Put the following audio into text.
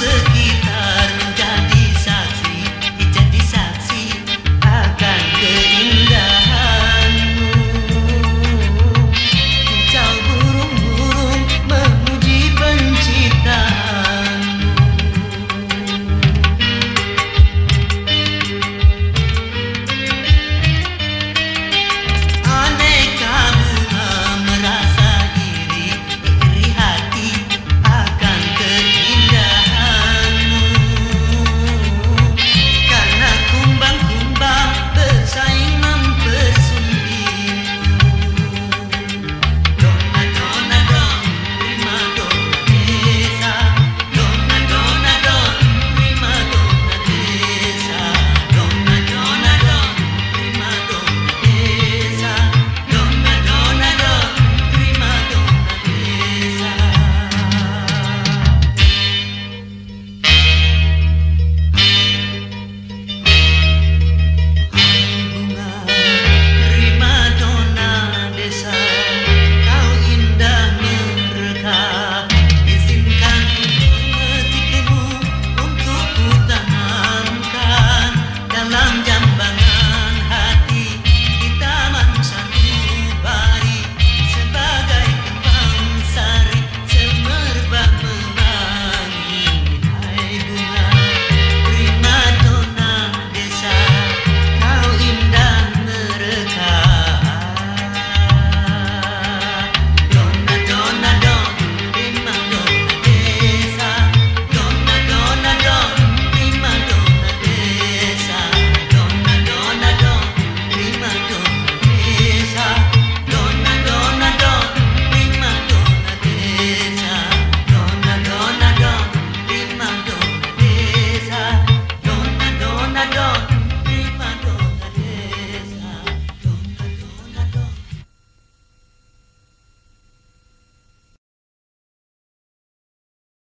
shake